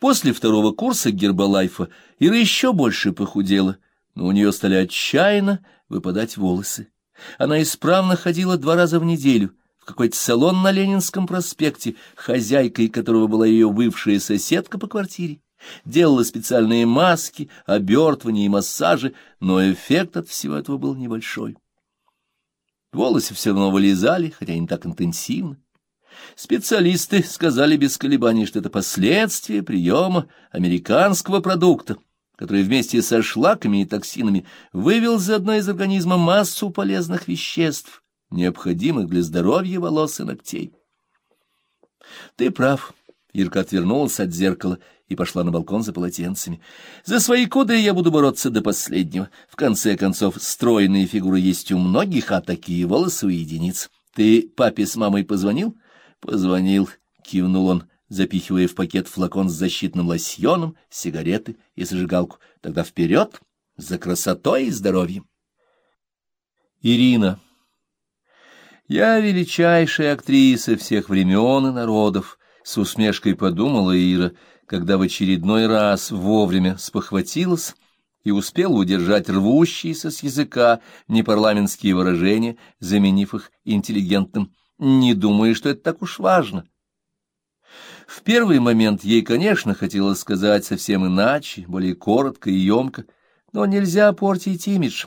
После второго курса Гербалайфа Ира еще больше похудела, но у нее стали отчаянно выпадать волосы. Она исправно ходила два раза в неделю в какой-то салон на Ленинском проспекте, хозяйкой которого была ее бывшая соседка по квартире. Делала специальные маски, обертывания и массажи, но эффект от всего этого был небольшой. Волосы все равно вылезали, хотя не так интенсивно. Специалисты сказали без колебаний, что это последствия приема американского продукта, который вместе со шлаками и токсинами вывел заодно из организма массу полезных веществ, необходимых для здоровья волос и ногтей. Ты прав. Ирка отвернулась от зеркала и пошла на балкон за полотенцами. За свои коды я буду бороться до последнего. В конце концов, стройные фигуры есть у многих, а такие волосы у единиц. Ты папе с мамой позвонил? Позвонил, кивнул он, запихивая в пакет флакон с защитным лосьоном, сигареты и зажигалку. Тогда вперед, за красотой и здоровьем. Ирина. Я величайшая актриса всех времен и народов, с усмешкой подумала Ира, когда в очередной раз вовремя спохватилась и успела удержать рвущиеся с языка непарламентские выражения, заменив их интеллигентным не думаю, что это так уж важно. В первый момент ей, конечно, хотелось сказать совсем иначе, более коротко и емко, но нельзя портить имидж,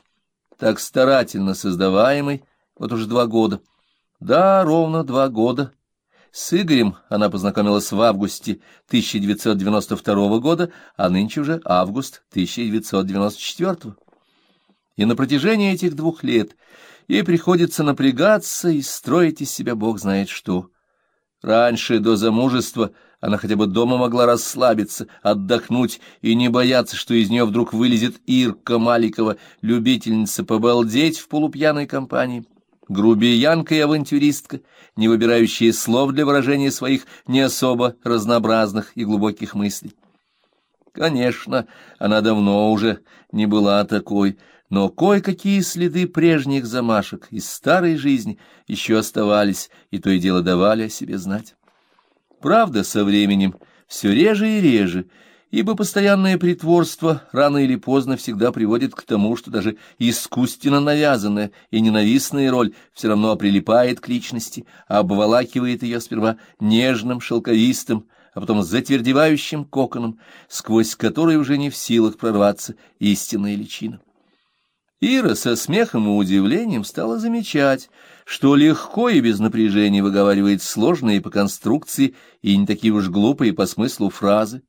так старательно создаваемый вот уже два года. Да, ровно два года. С Игорем она познакомилась в августе 1992 года, а нынче уже август 1994. И на протяжении этих двух лет Ей приходится напрягаться и строить из себя бог знает что. Раньше, до замужества, она хотя бы дома могла расслабиться, отдохнуть и не бояться, что из нее вдруг вылезет Ирка Маликова, любительница побалдеть в полупьяной компании, грубиянка и авантюристка, не выбирающая слов для выражения своих не особо разнообразных и глубоких мыслей. Конечно, она давно уже не была такой, но кое-какие следы прежних замашек из старой жизни еще оставались, и то и дело давали о себе знать. Правда, со временем все реже и реже, ибо постоянное притворство рано или поздно всегда приводит к тому, что даже искусственно навязанная и ненавистная роль все равно прилипает к личности, а обволакивает ее сперва нежным, шелковистым, а потом затвердевающим коконом, сквозь который уже не в силах прорваться истинная личина. Ира со смехом и удивлением стала замечать, что легко и без напряжения выговаривает сложные по конструкции и не такие уж глупые по смыслу фразы,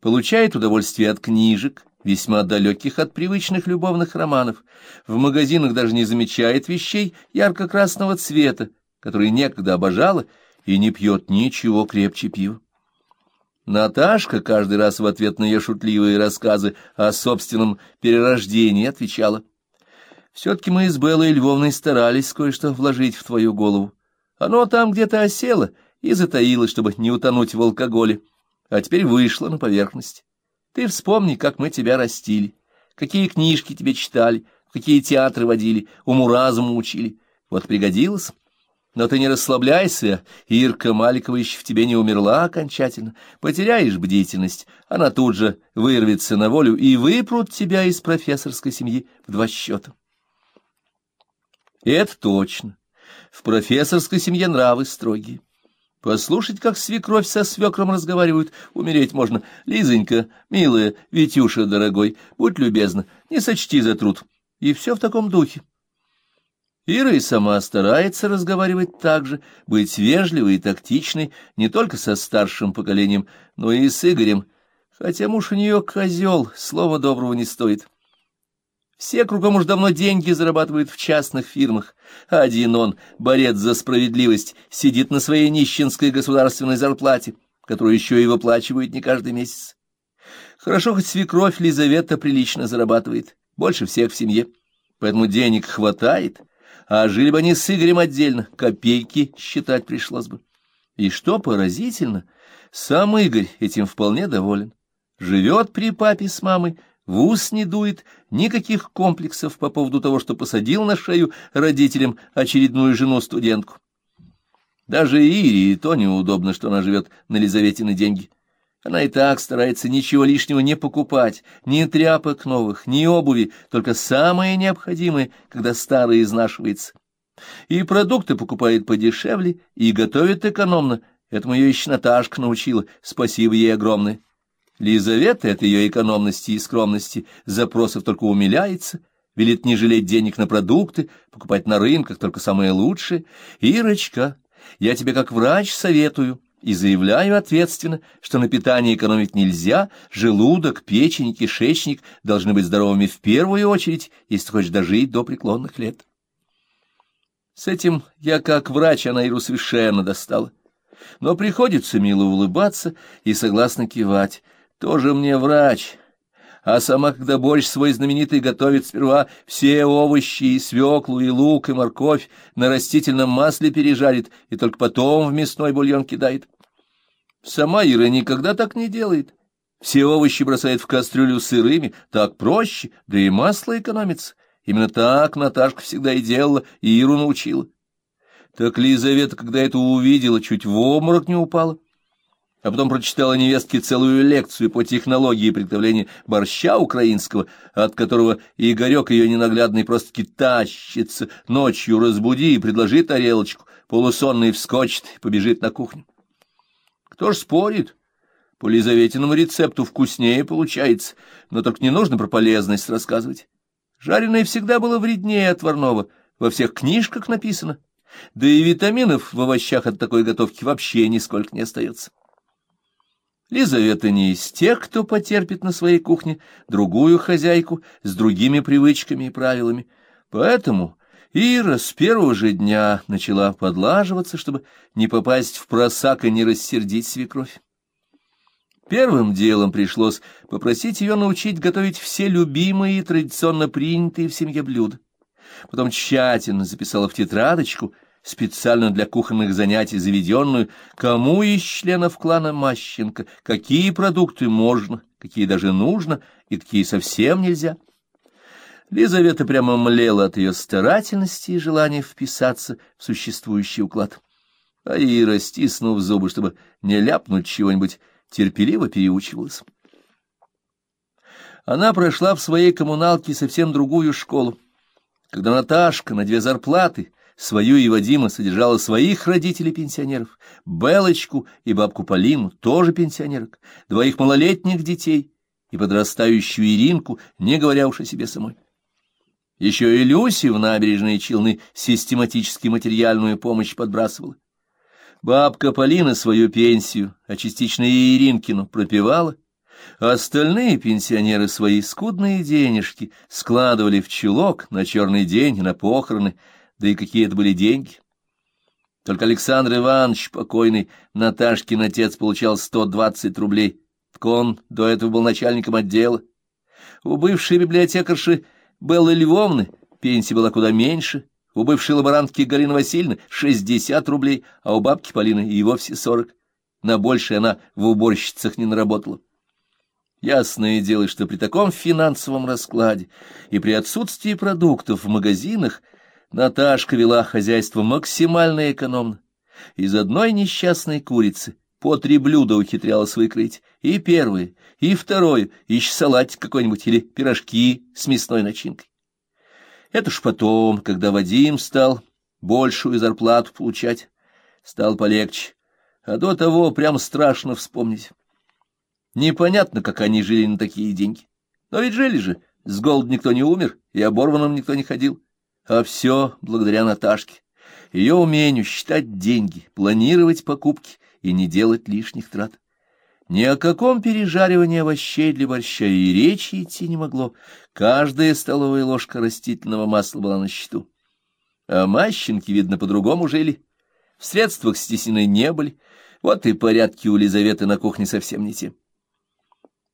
получает удовольствие от книжек, весьма далеких от привычных любовных романов, в магазинах даже не замечает вещей ярко-красного цвета, которые некогда обожала, и не пьет ничего крепче пива. Наташка каждый раз в ответ на ее шутливые рассказы о собственном перерождении отвечала — все-таки мы с Беллой Львовной старались кое-что вложить в твою голову. Оно там где-то осело и затаилось, чтобы не утонуть в алкоголе, а теперь вышло на поверхность. Ты вспомни, как мы тебя растили, какие книжки тебе читали, какие театры водили, уму-разуму учили. Вот пригодилось. Но ты не расслабляйся, Ирка Маликова еще в тебе не умерла окончательно. Потеряешь бдительность, она тут же вырвется на волю и выпрут тебя из профессорской семьи в два счета. Это точно. В профессорской семье нравы строгие. Послушать, как свекровь со свекром разговаривают, умереть можно. Лизонька, милая, Витюша, дорогой, будь любезна, не сочти за труд. И все в таком духе. Ира и сама старается разговаривать так же, быть вежливой и тактичной не только со старшим поколением, но и с Игорем, хотя муж у нее козел, слова доброго не стоит. Все кругом уж давно деньги зарабатывают в частных фирмах, один он, борец за справедливость, сидит на своей нищенской государственной зарплате, которую еще и выплачивают не каждый месяц. Хорошо, хоть свекровь Лизавета прилично зарабатывает, больше всех в семье, поэтому денег хватает, а жили бы они с Игорем отдельно, копейки считать пришлось бы. И что поразительно, сам Игорь этим вполне доволен. Живет при папе с мамой, в ус не дует, никаких комплексов по поводу того, что посадил на шею родителям очередную жену-студентку. Даже Ире и то неудобно, что она живет на Лизаветины деньги. Она и так старается ничего лишнего не покупать, ни тряпок новых, ни обуви, только самое необходимое, когда старое изнашивается. И продукты покупает подешевле, и готовит экономно. Этому ее еще Наташка научила, спасибо ей огромное. Лизавета от ее экономности и скромности запросов только умиляется, велит не жалеть денег на продукты, покупать на рынках только самое лучшее. Ирочка, я тебе как врач советую и заявляю ответственно, что на питание экономить нельзя, желудок, печень кишечник должны быть здоровыми в первую очередь, если хочешь дожить до преклонных лет. С этим я как врач Анаиру совершенно достала. Но приходится мило улыбаться и согласно кивать. Тоже мне врач. А сама, когда борщ свой знаменитый готовит сперва все овощи, и свеклу, и лук, и морковь на растительном масле пережарит, и только потом в мясной бульон кидает. Сама Ира никогда так не делает. Все овощи бросает в кастрюлю сырыми, так проще, да и масло экономится. Именно так Наташка всегда и делала, и Иру научила. Так Лизавета, когда это увидела, чуть в обморок не упала. А потом прочитала невестке целую лекцию по технологии приготовления борща украинского, от которого Игорек ее ненаглядный просто-таки тащится, ночью разбуди и предложи тарелочку, полусонный вскочит и побежит на кухню. Кто ж спорит? По Лизаветиному рецепту вкуснее получается, но только не нужно про полезность рассказывать. Жареное всегда было вреднее отварного, во всех книжках написано. Да и витаминов в овощах от такой готовки вообще нисколько не остается. Лизавета не из тех, кто потерпит на своей кухне другую хозяйку с другими привычками и правилами. Поэтому Ира с первого же дня начала подлаживаться, чтобы не попасть в просак и не рассердить свекровь. Первым делом пришлось попросить ее научить готовить все любимые и традиционно принятые в семье блюда. Потом тщательно записала в тетрадочку, специально для кухонных занятий заведенную, кому из членов клана Мащенко, какие продукты можно, какие даже нужно и какие совсем нельзя. Лизавета прямо млела от ее старательности и желания вписаться в существующий уклад. А Ира, стиснув зубы, чтобы не ляпнуть чего-нибудь, терпеливо переучивалась. Она прошла в своей коммуналке совсем другую школу. Когда Наташка на две зарплаты, свою и Вадима, содержала своих родителей-пенсионеров, Белочку и бабку Полину, тоже пенсионерок, двоих малолетних детей и подрастающую Иринку, не говоря уж о себе самой. Еще и Люси в набережные Челны систематически материальную помощь подбрасывала. Бабка Полина свою пенсию, а частично и Иринкину, пропивала, а остальные пенсионеры свои скудные денежки складывали в чулок на черный день, на похороны, да и какие это были деньги. Только Александр Иванович, покойный, Наташкин отец, получал сто двадцать рублей. Так до этого был начальником отдела. У бывшей библиотекарши Беллы Львовны пенсия была куда меньше, у бывшей лаборантки Галины Васильевны — шестьдесят рублей, а у бабки Полины и вовсе сорок. На большее она в уборщицах не наработала. Ясное дело, что при таком финансовом раскладе и при отсутствии продуктов в магазинах Наташка вела хозяйство максимально экономно. Из одной несчастной курицы по три блюда ухитрялась выкроить, и первое, и второе, и салатик какой-нибудь или пирожки с мясной начинкой. Это ж потом, когда Вадим стал большую зарплату получать, стал полегче. А до того прям страшно вспомнить. Непонятно, как они жили на такие деньги. Но ведь жили же, с голоду никто не умер, и оборванным никто не ходил. А все благодаря Наташке, ее умению считать деньги, планировать покупки и не делать лишних трат. Ни о каком пережаривании овощей для борща и речи идти не могло. Каждая столовая ложка растительного масла была на счету. А мащенки, видно, по-другому жили. В средствах стеснены не были. Вот и порядки у Лизаветы на кухне совсем не те.